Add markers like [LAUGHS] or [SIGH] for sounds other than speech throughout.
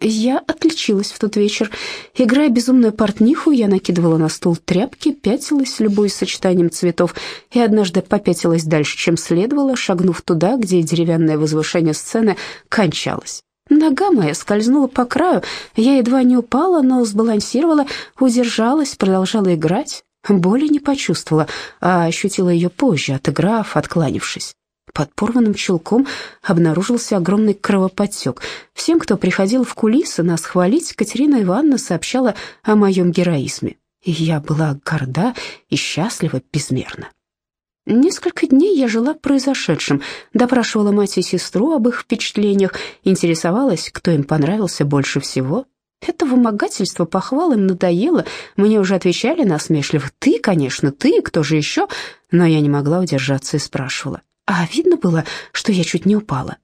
Я отличилась в тот вечер. Играя безумную портниху, я накидывала на стол тряпки, пятилась, любуясь сочетанием цветов, и однажды попятилась дальше, чем следовало, шагнув туда, где деревянное возвышение сцены кончалось. Нога моя скользнула по краю, я едва не упала, но сбалансировала, удержалась, продолжала играть. Боли не почувствовала, а ощутила ее позже, отыграв, откланившись. Под порванным чулком обнаружился огромный кровоподтек. Всем, кто приходил в кулисы нас хвалить, Катерина Ивановна сообщала о моем героизме. И я была горда и счастлива безмерно. Несколько дней я жила произошедшим, допрашивала мать и сестру об их впечатлениях, интересовалась, кто им понравился больше всего. Это вымогательство похвал им надоело, мне уже отвечали насмешливо «ты, конечно, ты, кто же еще?» Но я не могла удержаться и спрашивала а видно было, что я чуть не упала.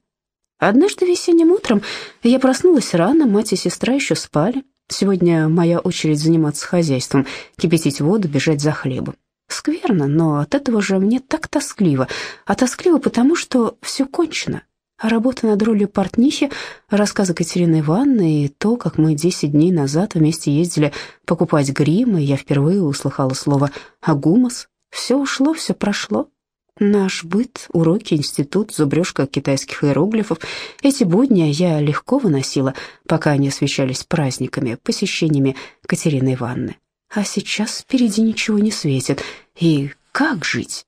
Однажды весенним утром я проснулась рано, мать и сестра еще спали. Сегодня моя очередь заниматься хозяйством, кипятить воду, бежать за хлебом. Скверно, но от этого же мне так тоскливо. А тоскливо потому, что все кончено. А работа над ролью портнихи, рассказы Катерины Ивановны и то, как мы десять дней назад вместе ездили покупать грим, и я впервые услыхала слово «агумас». Все ушло, все прошло. Наш быт, уроки, институт, зубрежка китайских иероглифов. Эти будни я легко выносила, пока они освещались праздниками, посещениями Катерины Ивановны. А сейчас впереди ничего не светит. И как жить?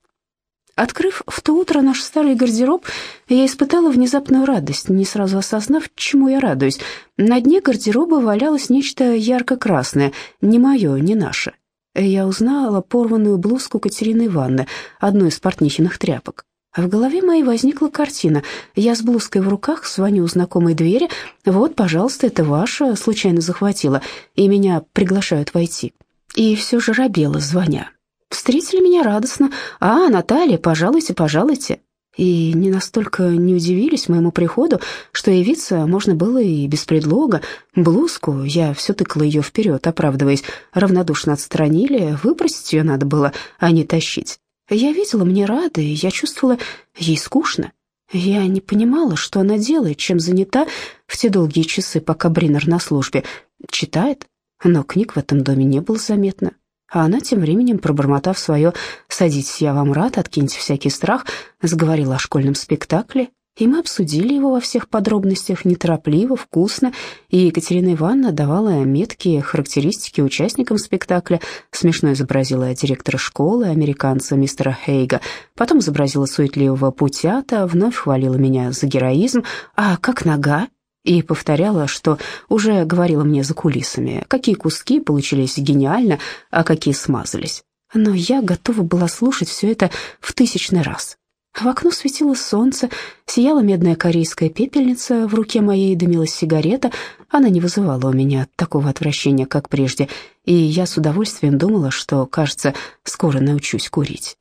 Открыв в то утро наш старый гардероб, я испытала внезапную радость, не сразу осознав, чему я радуюсь. На дне гардероба валялось нечто ярко-красное, не мое, не наше. Я узнала порванную блузку Катерины Ивановны, одну из портнихиных тряпок. А в голове моей возникла картина. Я с блузкой в руках звоню у знакомой двери. «Вот, пожалуйста, это ваша, случайно захватила, и меня приглашают войти». И все же робела, звоня. Встретили меня радостно. «А, Наталья, пожалуйте, пожалуйте» и не настолько не удивились моему приходу, что явиться можно было и без предлога. Блузку, я все тыкала ее вперед, оправдываясь, равнодушно отстранили, выбросить ее надо было, а не тащить. Я видела, мне рада, и я чувствовала, ей скучно. Я не понимала, что она делает, чем занята в те долгие часы, пока Бринер на службе. Читает, но книг в этом доме не было заметно. А она тем временем, пробормотав свое «садитесь, я вам рад, откиньте всякий страх», заговорила о школьном спектакле, и мы обсудили его во всех подробностях, неторопливо, вкусно, и Екатерина Ивановна давала меткие характеристики участникам спектакля, смешно изобразила директора школы, американца мистера Хейга, потом изобразила суетливого путята, вновь хвалила меня за героизм, а как нога, и повторяла, что уже говорила мне за кулисами, какие куски получились гениально, а какие смазались. Но я готова была слушать все это в тысячный раз. В окно светило солнце, сияла медная корейская пепельница, в руке моей дымилась сигарета, она не вызывала у меня такого отвращения, как прежде, и я с удовольствием думала, что, кажется, скоро научусь курить.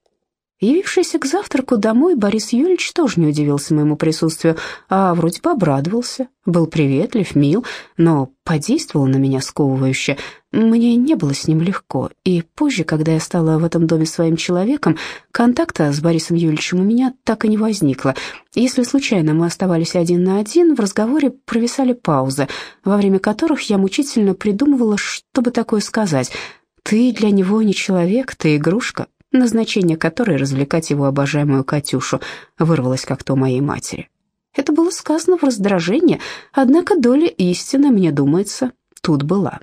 Явившийся к завтраку домой, Борис Юрьевич тоже не удивился моему присутствию, а вроде бы обрадовался, был приветлив, мил, но подействовал на меня сковывающе. Мне не было с ним легко, и позже, когда я стала в этом доме своим человеком, контакта с Борисом Юрьевичем у меня так и не возникло. Если случайно мы оставались один на один, в разговоре провисали паузы, во время которых я мучительно придумывала, что бы такое сказать. «Ты для него не человек, ты игрушка, назначение которой развлекать его обожаемую Катюшу вырвалось как-то у моей матери. Это было сказано в раздражении, однако доля истины, мне думается, тут была.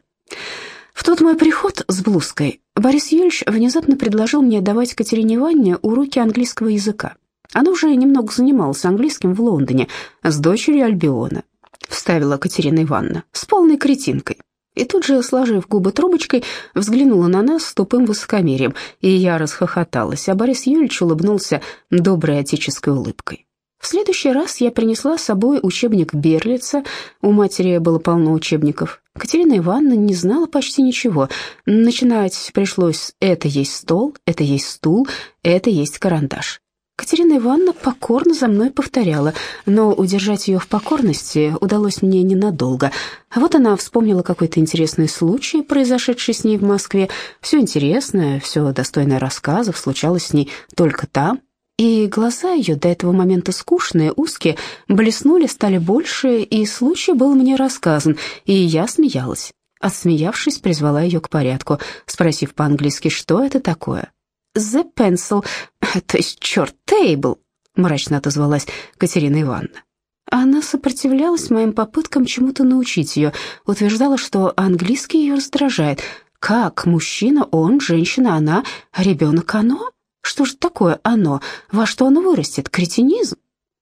В тот мой приход с блузкой Борис Юрьевич внезапно предложил мне давать Катерине Ивановне уроки английского языка. Она уже немного занималась английским в Лондоне с дочерью Альбиона, вставила Катерина Ивановна, с полной кретинкой. И тут же, сложив губы трубочкой, взглянула на нас с тупым высокомерием, и я расхохоталась, а Борис Юрьевич улыбнулся доброй отеческой улыбкой. В следующий раз я принесла с собой учебник Берлица, у матери было полно учебников. Катерина Ивановна не знала почти ничего. Начинать пришлось «это есть стол», «это есть стул», «это есть карандаш». Катерина Ивановна покорно за мной повторяла, но удержать ее в покорности удалось мне ненадолго. А вот она вспомнила какой-то интересный случай, произошедший с ней в Москве. Все интересное, все достойное рассказов случалось с ней только там, и глаза ее, до этого момента скучные, узкие, блеснули, стали больше, и случай был мне рассказан, и я смеялась. Отсмеявшись, призвала ее к порядку, спросив по-английски, что это такое. «The pencil, [LAUGHS] то есть, черт, table», — мрачно отозвалась Катерина Ивановна. Она сопротивлялась моим попыткам чему-то научить ее, утверждала, что английский ее раздражает. Как мужчина, он, женщина, она, ребенок, оно? Что же такое оно? Во что оно вырастет? Кретинизм?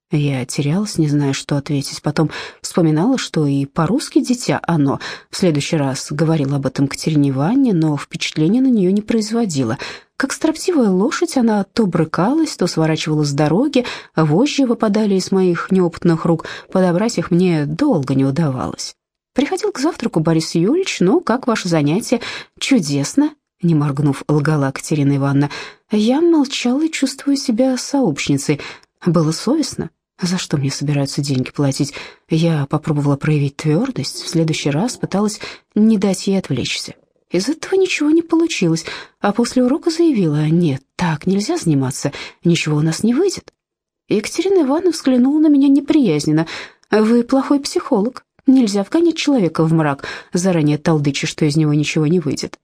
Я терялась, не зная, что ответить. Потом вспоминала, что и по-русски дитя оно. В следующий раз говорила об этом Катерине Ивановне, но впечатления на нее не производила. Как строптивая лошадь, она то брыкалась, то сворачивала с дороги, а вожжи выпадали из моих неопытных рук, подобрать их мне долго не удавалось. Приходил к завтраку Борис Юрьевич, ну, как ваше занятие? Чудесно, не моргнув, лгала Катерина Ивановна. Я молчала и чувствую себя сообщницей. Было совестно. За что мне собираются деньги платить? Я попробовала проявить твердость, в следующий раз пыталась не дать ей отвлечься. Из этого ничего не получилось, а после урока заявила, нет, так нельзя заниматься, ничего у нас не выйдет. Екатерина Ивановна взглянула на меня неприязненно. «Вы плохой психолог. Нельзя вгонять человека в мрак, заранее толдыча, что из него ничего не выйдет.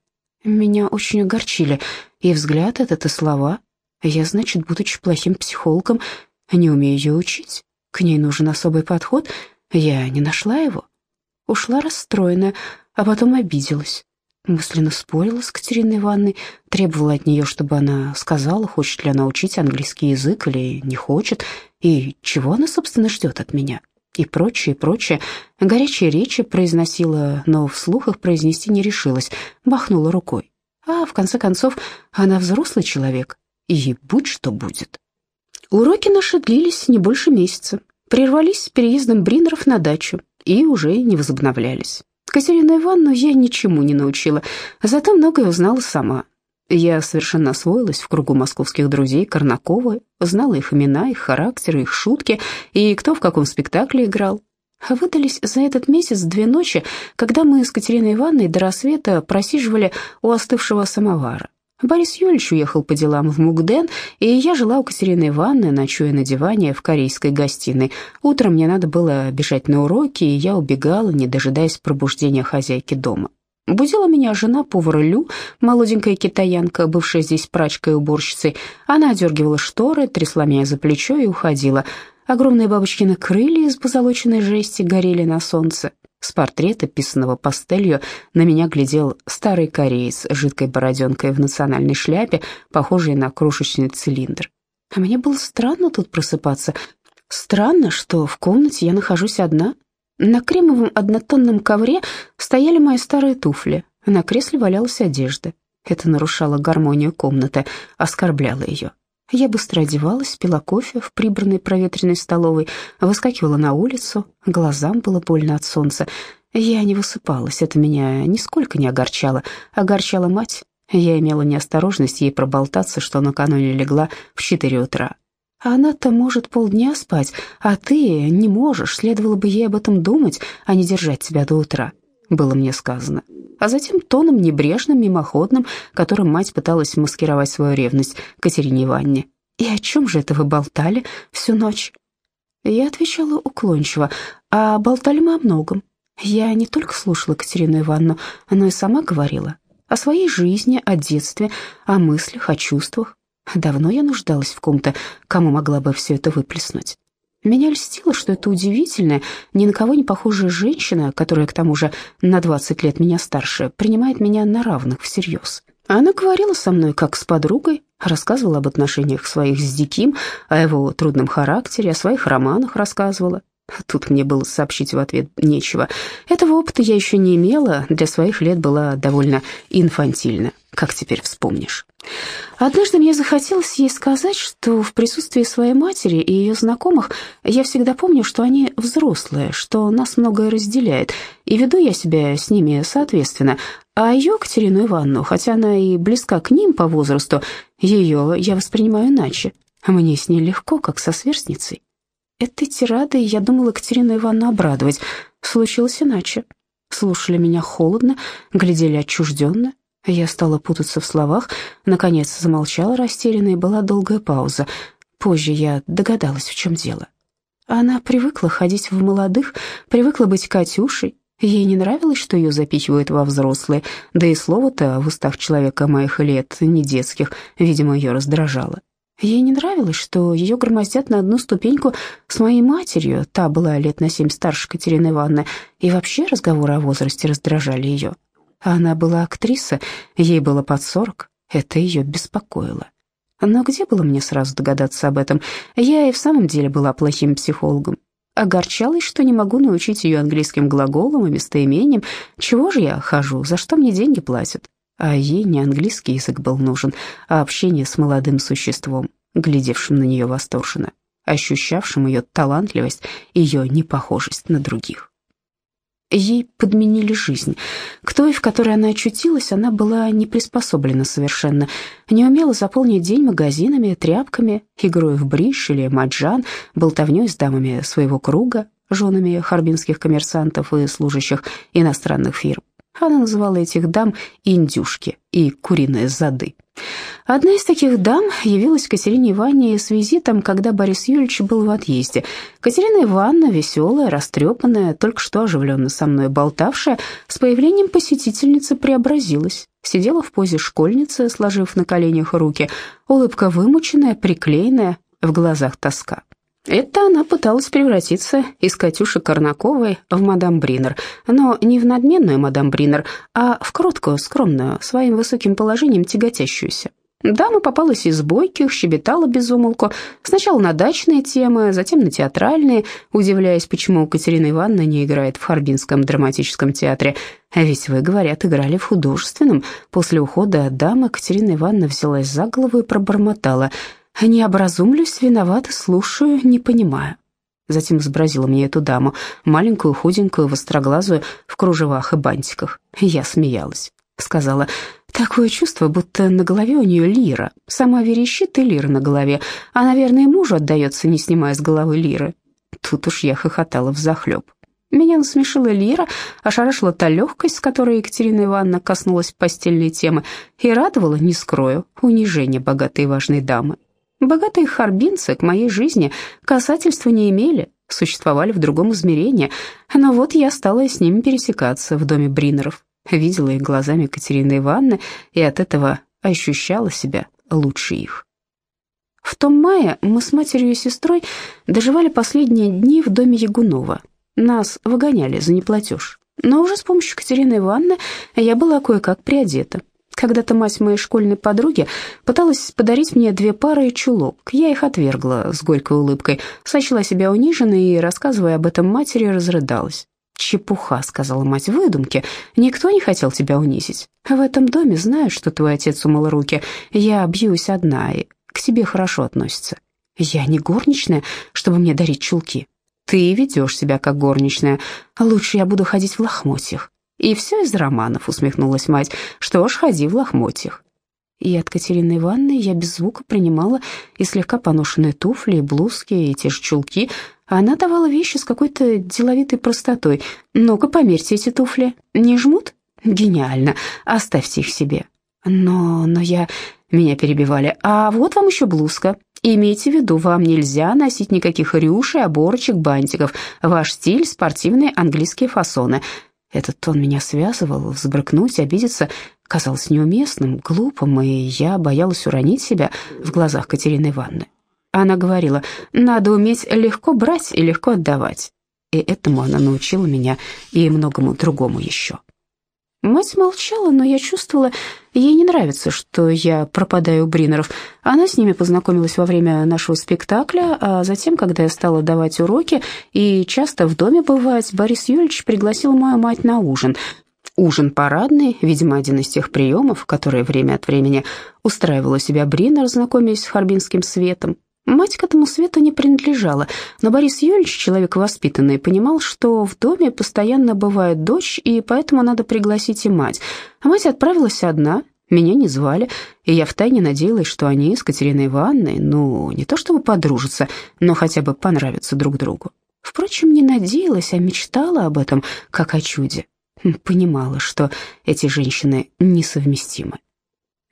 Меня очень огорчили и взгляд этот, и слова. Я, значит, будучи плохим психологом, не умею ее учить. К ней нужен особый подход. Я не нашла его. Ушла расстроенная, а потом обиделась. Мысленно спорила с Катериной Ивановной, требовала от нее, чтобы она сказала, хочет ли она учить английский язык или не хочет, и чего она, собственно, ждет от меня и прочее, прочее. Горячие речи произносила, но вслух их произнести не решилась, махнула рукой. А в конце концов, она взрослый человек, и будь что будет. Уроки наши длились не больше месяца, прервались с переездом Бринеров на дачу и уже не возобновлялись. Катерину Ивановну я ничему не научила, зато многое узнала сама. Я совершенно освоилась в кругу московских друзей Корнакова, знала их имена, их характеры, их шутки и кто в каком спектакле играл. Выдались за этот месяц две ночи, когда мы с Катериной Ивановной до рассвета просиживали у остывшего самовара. Борис Юрьевич уехал по делам в Мугден, и я жила у Катерины Ивановны, ночуя на диване в корейской гостиной. Утром мне надо было бежать на уроки, и я убегала, не дожидаясь пробуждения хозяйки дома. Будила меня жена повара Лю, молоденькая китаянка, бывшая здесь прачкой и уборщицей. Она одергивала шторы, трясла меня за плечо и уходила. Огромные бабочкины крылья из позолоченной жести горели на солнце. С портрета, писанного пастелью, на меня глядел старый кореец с жидкой бороденкой в национальной шляпе, похожей на крошечный цилиндр. А мне было странно тут просыпаться. Странно, что в комнате я нахожусь одна, на кремовом однотонном ковре стояли мои старые туфли, на кресле валялась одежда. Это нарушало гармонию комнаты, оскорбляло ее. Я быстро одевалась, пила кофе в прибранной проветренной столовой, выскакивала на улицу, глазам было больно от солнца. Я не высыпалась, это меня нисколько не огорчало. Огорчала мать. Я имела неосторожность ей проболтаться, что накануне легла в четыре утра. Она-то может полдня спать, а ты не можешь, следовало бы ей об этом думать, а не держать себя до утра», — было мне сказано. А затем тоном небрежным, мимоходным, которым мать пыталась маскировать свою ревность Катерине Ивановне. «И о чем же это вы болтали всю ночь?» Я отвечала уклончиво, а болтали мы о многом. Я не только слушала Катерину Ивановну, но и сама говорила о своей жизни, о детстве, о мыслях, о чувствах. Давно я нуждалась в ком-то, кому могла бы все это выплеснуть. Меня льстило, что это удивительная, ни на кого не похожая женщина, которая, к тому же, на 20 лет меня старше, принимает меня на равных всерьез. Она говорила со мной как с подругой, рассказывала об отношениях своих с Диким, о его трудном характере, о своих романах рассказывала. Тут мне было сообщить в ответ нечего. Этого опыта я еще не имела, для своих лет была довольно инфантильна, как теперь вспомнишь. Однажды мне захотелось ей сказать, что в присутствии своей матери и ее знакомых я всегда помню, что они взрослые, что нас многое разделяет, и веду я себя с ними соответственно. А ее, Катерину Ивановну, хотя она и близка к ним по возрасту, ее я воспринимаю иначе. Мне с ней легко, как со сверстницей. Этой тирадой я думала Катерину Ивановну обрадовать. Случилось иначе. Слушали меня холодно, глядели отчужденно. Я стала путаться в словах, наконец замолчала растерянно, и была долгая пауза. Позже я догадалась, в чем дело. Она привыкла ходить в молодых, привыкла быть Катюшей. Ей не нравилось, что ее запихивают во взрослые, да и слово-то в устах человека моих лет, не детских, видимо, ее раздражало. Ей не нравилось, что ее громоздят на одну ступеньку с моей матерью, та была лет на семь старше Катерины Ивановны, и вообще разговоры о возрасте раздражали ее. Она была актриса, ей было под сорок, это ее беспокоило. Но где было мне сразу догадаться об этом? Я и в самом деле была плохим психологом. Огорчалась, что не могу научить ее английским глаголам и местоимениям. Чего же я хожу, за что мне деньги платят? А ей не английский язык был нужен, а общение с молодым существом, глядевшим на нее восторженно, ощущавшим ее талантливость, ее непохожесть на других. Ей подменили жизнь. К той, в которой она очутилась, она была не приспособлена совершенно. Не умела заполнить день магазинами, тряпками, игрой в бридж или маджан, болтовней с дамами своего круга, женами харбинских коммерсантов и служащих иностранных фирм. Она называла этих дам «индюшки» и «куриные зады». Одна из таких дам явилась Катерине Ивановне с визитом, когда Борис Юрьевич был в отъезде. Катерина Ивановна, веселая, растрепанная, только что оживленно со мной болтавшая, с появлением посетительницы преобразилась. Сидела в позе школьницы, сложив на коленях руки, улыбка вымученная, приклеенная, в глазах тоска. Это она пыталась превратиться из Катюши Корнаковой в мадам Бринер, но не в надменную мадам Бринер, а в кроткую, скромную, своим высоким положением тяготящуюся. Дама попалась из бойких, щебетала без умолку, сначала на дачные темы, затем на театральные, удивляясь, почему Катерина Ивановна не играет в Харбинском драматическом театре. А ведь вы, говорят, играли в художественном. После ухода дамы Катерина Ивановна взялась за голову и пробормотала – не образумлюсь, виновата, слушаю, не понимаю. Затем изобразила мне эту даму, маленькую, худенькую, востроглазую, в кружевах и бантиках. Я смеялась. Сказала, такое чувство, будто на голове у нее лира. Сама верещит и лира на голове, а, наверное, мужу отдается, не снимая с головы лиры. Тут уж я хохотала взахлеб. Меня насмешила Лира, ошарашила та легкость, с которой Екатерина Ивановна коснулась постельной темы, и радовала, не скрою, унижение богатой и важной дамы. Богатые харбинцы к моей жизни касательства не имели, существовали в другом измерении, но вот я стала с ними пересекаться в доме Бринеров, видела их глазами Катерины Ивановны и от этого ощущала себя лучше их. В том мае мы с матерью и сестрой доживали последние дни в доме Ягунова. Нас выгоняли за неплатеж. Но уже с помощью Катерины Ивановны я была кое-как приодета. Когда-то мать моей школьной подруги пыталась подарить мне две пары чулок. Я их отвергла с горькой улыбкой, сочла себя униженной и, рассказывая об этом матери, разрыдалась. «Чепуха», — сказала мать, — «выдумки. Никто не хотел тебя унизить. В этом доме знают, что твой отец умыл руки. Я бьюсь одна, и к тебе хорошо относятся. Я не горничная, чтобы мне дарить чулки. Ты ведешь себя как горничная. Лучше я буду ходить в лохмотьях. «И все из романов», — усмехнулась мать. «Что ж, ходи в лохмотьях». И от Катерины Ивановны я без звука принимала и слегка поношенные туфли, и блузки, и те же чулки. Она давала вещи с какой-то деловитой простотой. «Ну-ка, померьте эти туфли. Не жмут? Гениально. Оставьте их себе». «Но... но я...» Меня перебивали. «А вот вам еще блузка. Имейте в виду, вам нельзя носить никаких рюшей, оборочек, бантиков. Ваш стиль — спортивные английские фасоны. Этот тон меня связывал, взбрыкнуть, обидеться казалось неуместным, глупым, и я боялась уронить себя в глазах Катерины Ивановны. Она говорила, надо уметь легко брать и легко отдавать. И этому она научила меня и многому другому еще. Мать молчала, но я чувствовала, ей не нравится, что я пропадаю у Бринеров. Она с ними познакомилась во время нашего спектакля, а затем, когда я стала давать уроки и часто в доме бывать, Борис Юрьевич пригласил мою мать на ужин. Ужин парадный, видимо, один из тех приемов, которые время от времени устраивала себя Бринер, знакомясь с харбинским светом. Мать к этому свету не принадлежала, но Борис Юрьевич, человек воспитанный, понимал, что в доме постоянно бывает дочь, и поэтому надо пригласить и мать. А мать отправилась одна, меня не звали, и я втайне надеялась, что они с Катериной Ивановной, ну, не то чтобы подружатся, но хотя бы понравятся друг другу. Впрочем, не надеялась, а мечтала об этом, как о чуде. Понимала, что эти женщины несовместимы.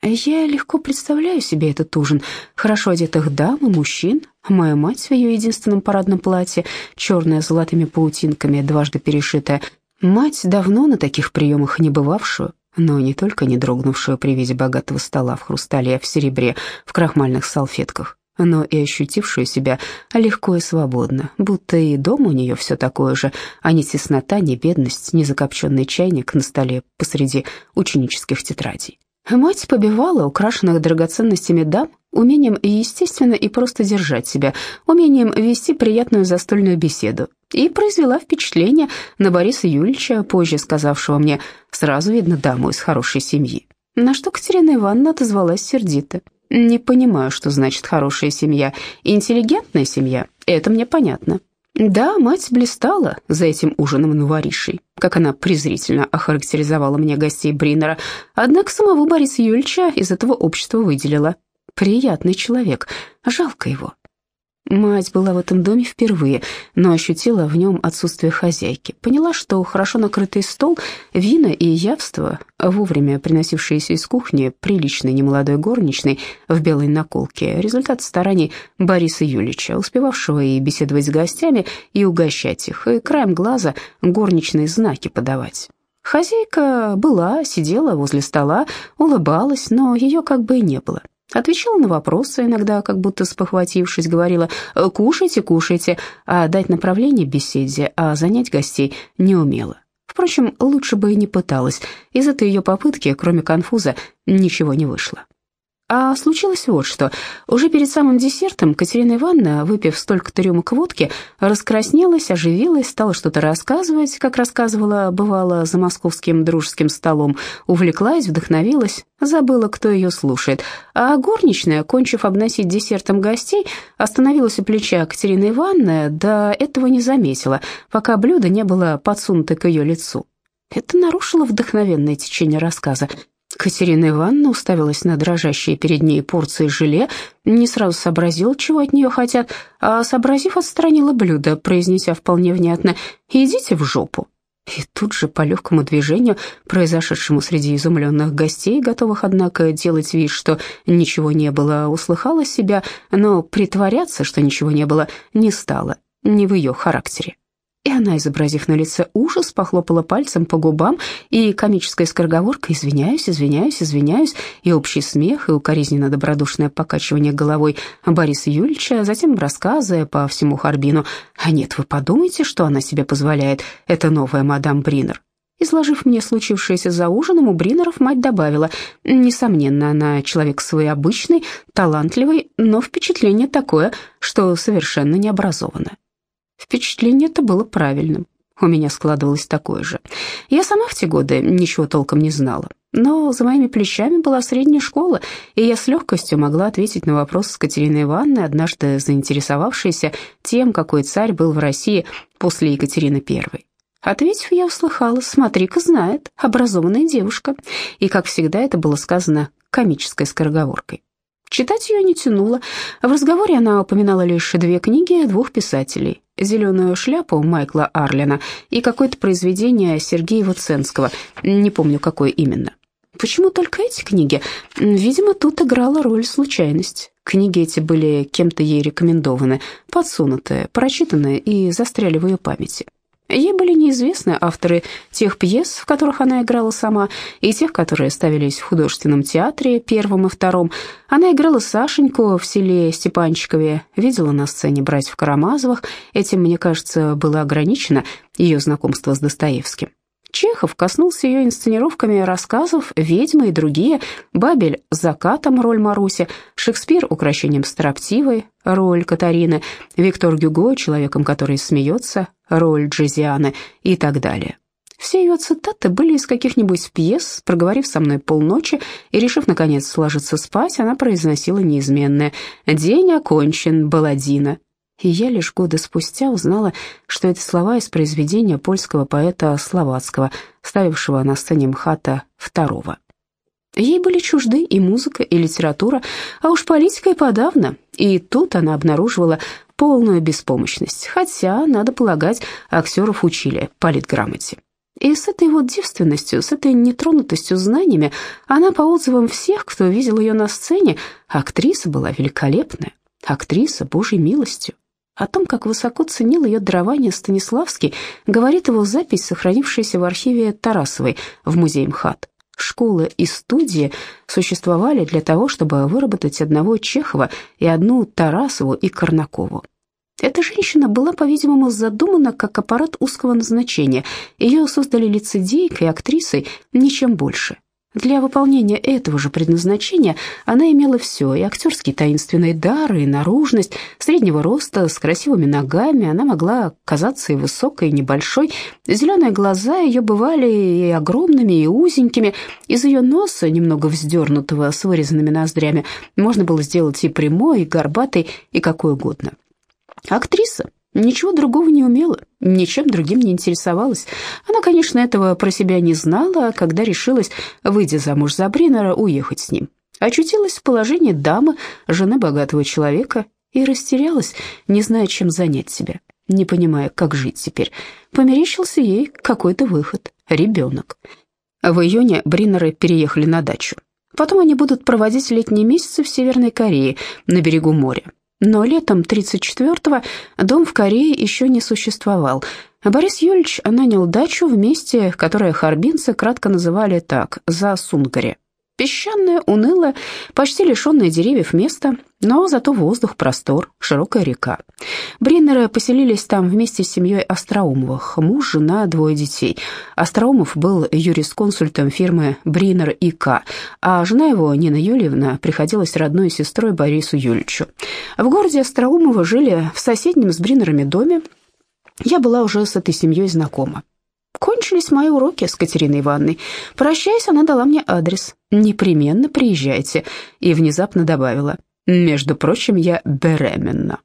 Я легко представляю себе этот ужин. Хорошо одетых дам и мужчин. Моя мать в ее единственном парадном платье, черное с золотыми паутинками, дважды перешитое. Мать, давно на таких приемах не бывавшую, но не только не дрогнувшую при виде богатого стола в хрустале, в серебре, в крахмальных салфетках, но и ощутившую себя легко и свободно, будто и дом у нее все такое же, а не теснота, не бедность, не закопченный чайник на столе посреди ученических тетрадей. Мать побивала украшенных драгоценностями дам умением естественно и просто держать себя, умением вести приятную застольную беседу, и произвела впечатление на Бориса Юльевича, позже сказавшего мне «сразу видно даму из хорошей семьи». На что Катерина Ивановна отозвалась сердито. «Не понимаю, что значит хорошая семья. Интеллигентная семья — это мне понятно. Да, мать блистала за этим ужином новоришей, как она презрительно охарактеризовала мне гостей Бринера, однако самого Бориса Юльча из этого общества выделила. Приятный человек, жалко его. Мать была в этом доме впервые, но ощутила в нем отсутствие хозяйки. Поняла, что хорошо накрытый стол, вина и явство, вовремя приносившиеся из кухни приличной немолодой горничной в белой наколке, результат стараний Бориса Юлича, успевавшего и беседовать с гостями, и угощать их, и краем глаза горничные знаки подавать. Хозяйка была, сидела возле стола, улыбалась, но ее как бы и не было. Отвечала на вопросы, иногда как будто спохватившись, говорила «кушайте, кушайте», а дать направление беседе, а занять гостей не умела. Впрочем, лучше бы и не пыталась. Из этой ее попытки, кроме конфуза, ничего не вышло. А случилось вот что. Уже перед самым десертом Катерина Ивановна, выпив столько-то рюмок водки, раскраснелась, оживилась, стала что-то рассказывать, как рассказывала, бывало, за московским дружеским столом, увлеклась, вдохновилась, забыла, кто ее слушает. А горничная, кончив обносить десертом гостей, остановилась у плеча Катерины Ивановны, да этого не заметила, пока блюдо не было подсунуто к ее лицу. Это нарушило вдохновенное течение рассказа. Катерина Ивановна уставилась на дрожащие перед ней порции желе, не сразу сообразила, чего от нее хотят, а, сообразив, отстранила блюдо, произнеся вполне внятно «идите в жопу». И тут же по легкому движению, произошедшему среди изумленных гостей, готовых, однако, делать вид, что ничего не было, услыхала себя, но притворяться, что ничего не было, не стала, не в ее характере. И она, изобразив на лице ужас, похлопала пальцем по губам, и комическая скороговорка «извиняюсь, извиняюсь, извиняюсь», и общий смех, и укоризненно добродушное покачивание головой Бориса Юльевича, затем рассказы по всему Харбину. «А нет, вы подумайте, что она себе позволяет, это новая мадам Бринер». Изложив мне случившееся за ужином, у Бринеров мать добавила, «Несомненно, она человек своеобычный, талантливый, но впечатление такое, что совершенно необразованное». Впечатление это было правильным. У меня складывалось такое же. Я сама в те годы ничего толком не знала. Но за моими плечами была средняя школа, и я с легкостью могла ответить на вопрос с Катериной Ивановной, однажды заинтересовавшейся тем, какой царь был в России после Екатерины I. Ответив, я услыхала, смотри-ка, знает, образованная девушка. И, как всегда, это было сказано комической скороговоркой. Читать ее не тянуло. В разговоре она упоминала лишь две книги двух писателей «Зеленую шляпу» Майкла Арлина и какое-то произведение Сергея Вуценского, не помню, какое именно. Почему только эти книги? Видимо, тут играла роль случайность. Книги эти были кем-то ей рекомендованы, подсунутые, прочитанные и застряли в ее памяти. Ей были неизвестны авторы тех пьес, в которых она играла сама, и тех, которые ставились в художественном театре, первом и втором. Она играла Сашеньку в селе Степанчикове, видела на сцене братьев Карамазовых. Этим, мне кажется, было ограничено ее знакомство с Достоевским. Чехов коснулся ее инсценировками рассказов «Ведьмы» и другие, Бабель с закатом роль Маруси, Шекспир украшением строптивой, роль Катарины, Виктор Гюго человеком, который смеется, роль Джезианы и так далее. Все ее цитаты были из каких-нибудь пьес, проговорив со мной полночи и решив, наконец, ложиться спать, она произносила неизменное «День окончен, Баладина», и я лишь годы спустя узнала, что это слова из произведения польского поэта Словацкого, ставившего на сцене МХАТа второго. Ей были чужды и музыка, и литература, а уж политика и подавно, и тут она обнаруживала полную беспомощность, хотя, надо полагать, актеров учили политграмоте. И с этой вот девственностью, с этой нетронутостью знаниями, она, по отзывам всех, кто видел ее на сцене, актриса была великолепная, актриса Божьей милостью. О том, как высоко ценил ее дарование Станиславский, говорит его запись, сохранившаяся в архиве Тарасовой в музее МХАТ. Школы и студии существовали для того, чтобы выработать одного Чехова и одну Тарасову и Корнакову. Эта женщина была, по-видимому, задумана как аппарат узкого назначения. Ее создали лицедейкой, актрисой, ничем больше. Для выполнения этого же предназначения она имела все, и актерский таинственный дар, и наружность, среднего роста, с красивыми ногами, она могла казаться и высокой, и небольшой. Зеленые глаза ее бывали и огромными, и узенькими. Из ее носа, немного вздернутого, с вырезанными ноздрями, можно было сделать и прямой, и горбатый, и какой угодно. Актриса ничего другого не умела, ничем другим не интересовалась. Она, конечно, этого про себя не знала, а когда решилась, выйдя замуж за Бринера, уехать с ним. Очутилась в положении дамы, жены богатого человека, и растерялась, не зная, чем занять себя, не понимая, как жить теперь. Померещился ей какой-то выход — ребенок. В июне Бринеры переехали на дачу. Потом они будут проводить летние месяцы в Северной Корее, на берегу моря. Но летом 34-го дом в Корее еще не существовал. Борис Юльевич нанял дачу в месте, которое харбинцы кратко называли так – за Сунгаре. Песчаное, унылое, почти лишенное деревьев место, но зато воздух, простор, широкая река. Бриннеры поселились там вместе с семьей Остроумовых, муж, жена, двое детей. Остроумов был юрисконсультом фирмы Бриннер и К, а жена его, Нина Юльевна, приходилась родной сестрой Борису Юльевичу. В городе Остроумова жили в соседнем с Бриннерами доме. Я была уже с этой семьей знакома. Кончились мои уроки с Катериной Ивановной. Прощаясь, она дала мне адрес. «Непременно приезжайте». И внезапно добавила. «Между прочим, я беременна».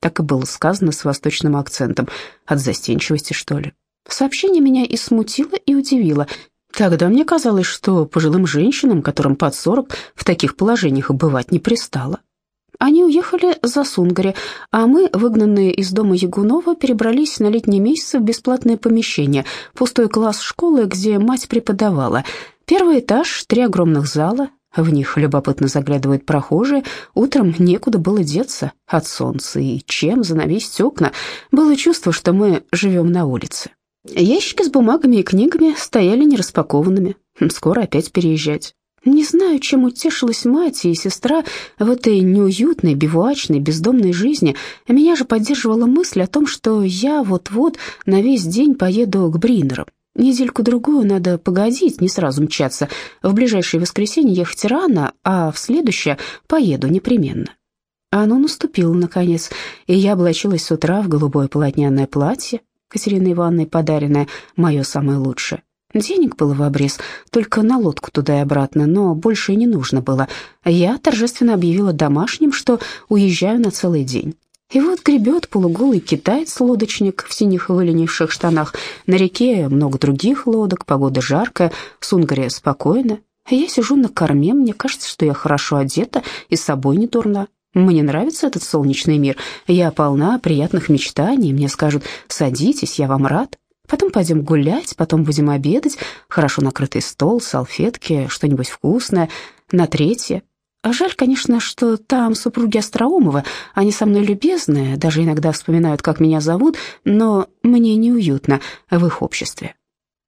Так и было сказано с восточным акцентом. От застенчивости, что ли. Сообщение меня и смутило, и удивило. Тогда мне казалось, что пожилым женщинам, которым под сорок, в таких положениях бывать не пристало. Они уехали за Сунгари, а мы, выгнанные из дома Ягунова, перебрались на летние месяцы в бесплатное помещение, пустой класс школы, где мать преподавала. Первый этаж, три огромных зала, в них любопытно заглядывают прохожие. Утром некуда было деться от солнца, и чем занавесить окна. Было чувство, что мы живем на улице. Ящики с бумагами и книгами стояли нераспакованными. Скоро опять переезжать. Не знаю, чем утешилась мать и сестра в этой неуютной, бивуачной, бездомной жизни. Меня же поддерживала мысль о том, что я вот-вот на весь день поеду к Бринерам. Недельку-другую надо погодить, не сразу мчаться. В ближайшее воскресенье ехать рано, а в следующее поеду непременно. Оно наступило, наконец, и я облачилась с утра в голубое полотняное платье, Катериной Ивановной подаренное, мое самое лучшее. Денег было в обрез, только на лодку туда и обратно, но больше и не нужно было. Я торжественно объявила домашним, что уезжаю на целый день. И вот гребет полуголый китаец-лодочник в синих выленивших штанах. На реке много других лодок, погода жаркая, Сунгаре спокойно. Я сижу на корме, мне кажется, что я хорошо одета и с собой не дурна. Мне нравится этот солнечный мир, я полна приятных мечтаний, мне скажут «садитесь, я вам рад». Потом пойдем гулять, потом будем обедать. Хорошо накрытый стол, салфетки, что-нибудь вкусное. На третье. А жаль, конечно, что там супруги Остроумова. Они со мной любезные, даже иногда вспоминают, как меня зовут, но мне неуютно в их обществе.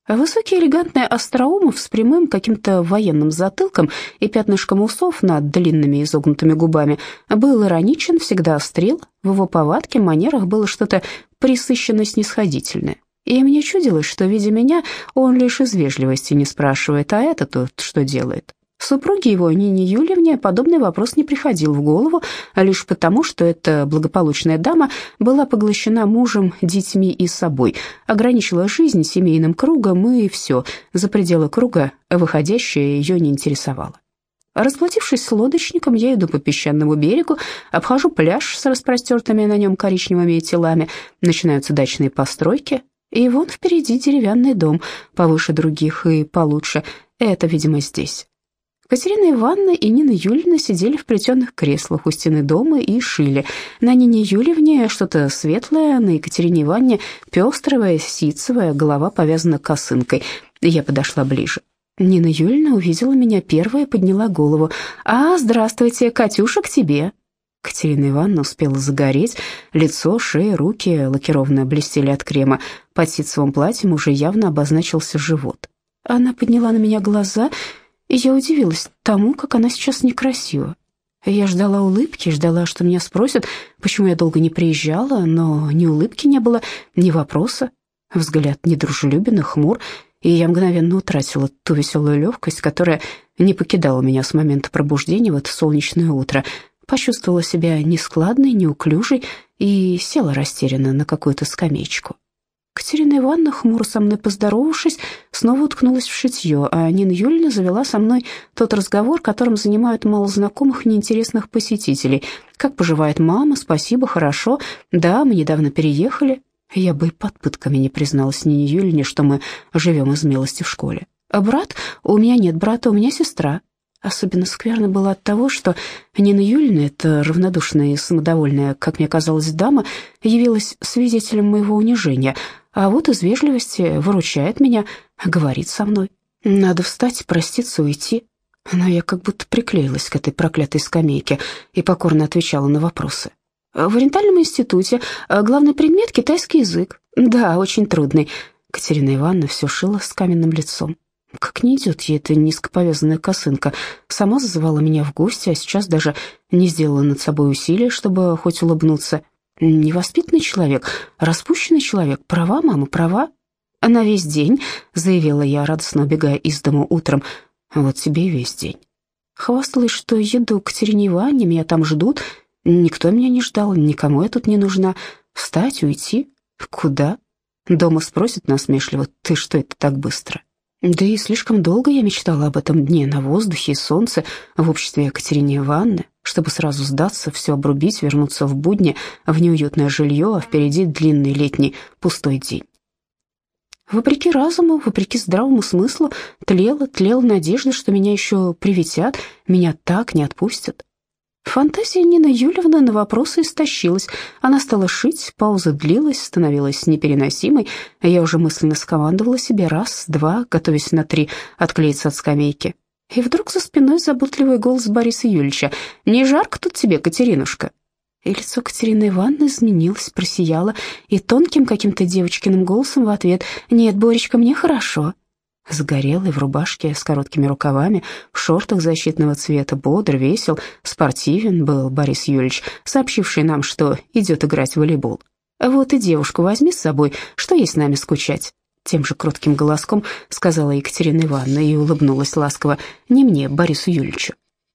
Высокий элегантный Остроумов с прямым каким-то военным затылком и пятнышком усов над длинными изогнутыми губами был ироничен, всегда острел. В его повадке, манерах было что-то присыщенно снисходительное. И мне чудилось, что, видя меня, он лишь из вежливости не спрашивает, а это тут что делает. Супруге его, Нине Юльевне, подобный вопрос не приходил в голову, а лишь потому, что эта благополучная дама была поглощена мужем, детьми и собой, ограничила жизнь семейным кругом, и все, за пределы круга выходящее ее не интересовало. Расплатившись с лодочником, я иду по песчаному берегу, обхожу пляж с распростертыми на нем коричневыми телами, начинаются дачные постройки, и вон впереди деревянный дом, повыше других и получше. Это, видимо, здесь. Катерина Ивановна и Нина Юльевна сидели в плетеных креслах у стены дома и шили. На Нине Юльевне что-то светлое, на Екатерине Ивановне пестрое, ситцевое, голова повязана косынкой. Я подошла ближе. Нина Юльевна увидела меня первая подняла голову. «А, здравствуйте, Катюша, к тебе!» Катерина Ивановна успела загореть, лицо, шея, руки лакированно блестели от крема. Под ситцевым платьем уже явно обозначился живот. Она подняла на меня глаза и я удивилась тому, как она сейчас некрасива. Я ждала улыбки, ждала, что меня спросят, почему я долго не приезжала, но ни улыбки не было, ни вопроса. Взгляд недружелюбен и хмур, и я мгновенно утратила ту веселую легкость, которая не покидала меня с момента пробуждения в это солнечное утро. Почувствовала себя нескладной, неуклюжей и села растерянно на какую-то скамеечку. Катерина Ивановна, хмуро со мной поздоровавшись, снова уткнулась в шитье, а Нина Юльевна завела со мной тот разговор, которым занимают малознакомых неинтересных посетителей. «Как поживает мама? Спасибо, хорошо. Да, мы недавно переехали». Я бы и под пытками не призналась Нине Юльевне, что мы живем из милости в школе. «А брат? У меня нет брата, у меня сестра». Особенно скверно было от того, что Нина Юльевна, эта равнодушная и самодовольная, как мне казалось, дама, явилась свидетелем моего унижения — а вот из вежливости выручает меня, говорит со мной. Надо встать, проститься, уйти. Но я как будто приклеилась к этой проклятой скамейке и покорно отвечала на вопросы. В ориентальном институте главный предмет — китайский язык. Да, очень трудный. Катерина Ивановна все шила с каменным лицом. Как не идет ей эта низкоповязанная косынка. Сама зазывала меня в гости, а сейчас даже не сделала над собой усилия, чтобы хоть улыбнуться. Невоспитанный человек, распущенный человек. Права, мама, права. На весь день, заявила я, радостно убегая из дому утром. Вот тебе и весь день. Хвасталась, что еду к Катерине Ивановне, меня там ждут. Никто меня не ждал, никому я тут не нужна. Встать, уйти? Куда? Дома спросят насмешливо, ты что это так быстро? Да и слишком долго я мечтала об этом дне на воздухе и солнце в обществе Екатерины Ивановны чтобы сразу сдаться, все обрубить, вернуться в будни, в неуютное жилье, а впереди длинный летний пустой день. Вопреки разуму, вопреки здравому смыслу, тлела, тлела надежда, что меня еще приветят, меня так не отпустят. Фантазия Нины Юльевны на вопросы истощилась. Она стала шить, пауза длилась, становилась непереносимой. Я уже мысленно скомандовала себе раз, два, готовясь на три отклеиться от скамейки. И вдруг за спиной заботливый голос Бориса Юльевича. «Не жарко тут тебе, Катеринушка?» И лицо Катерины Ивановны изменилось, просияло, и тонким каким-то девочкиным голосом в ответ «Нет, Боречка, мне хорошо». Сгорелый в рубашке с короткими рукавами, в шортах защитного цвета, бодр, весел, спортивен был Борис Юльевич, сообщивший нам, что идет играть в волейбол. «Вот и девушку возьми с собой, что ей с нами скучать?» Тем же кротким голоском сказала Екатерина Ивановна и улыбнулась ласково. «Не мне, Борису Юльевичу».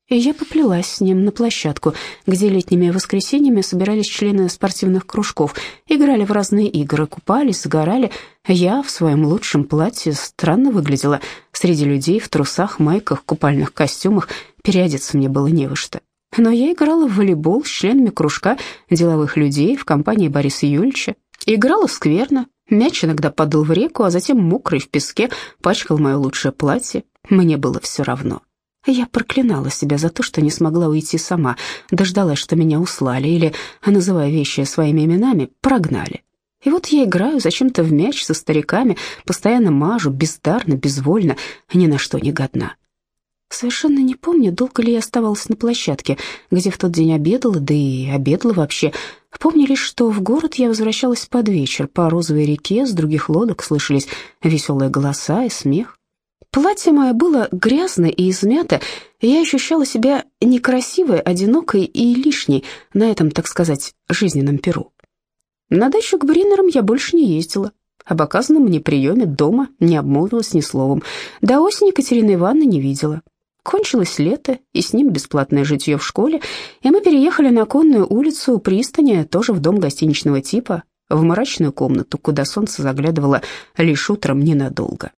И я поплелась с ним на площадку, где летними воскресеньями собирались члены спортивных кружков, играли в разные игры, купались, загорали. Я в своем лучшем платье странно выглядела. Среди людей в трусах, майках, купальных костюмах переодеться мне было не во что. Но я играла в волейбол с членами кружка деловых людей в компании Бориса Юльевича. Играла скверно, Мяч иногда падал в реку, а затем мокрый в песке пачкал мое лучшее платье. Мне было все равно. Я проклинала себя за то, что не смогла уйти сама, дождалась, что меня услали или, называя вещи своими именами, прогнали. И вот я играю зачем-то в мяч со стариками, постоянно мажу, бездарно, безвольно, ни на что не годна. Совершенно не помню, долго ли я оставалась на площадке, где в тот день обедала, да и обедала вообще. Помню лишь, что в город я возвращалась под вечер. По розовой реке с других лодок слышались веселые голоса и смех. Платье мое было грязно и измято, и я ощущала себя некрасивой, одинокой и лишней на этом, так сказать, жизненном перу. На дачу к Бринерам я больше не ездила. Об оказанном мне приеме дома не обмолвилась ни словом. До осени Катерины Ивановны не видела. Кончилось лето, и с ним бесплатное житье в школе, и мы переехали на конную улицу у пристани, тоже в дом гостиничного типа, в мрачную комнату, куда солнце заглядывало лишь утром ненадолго.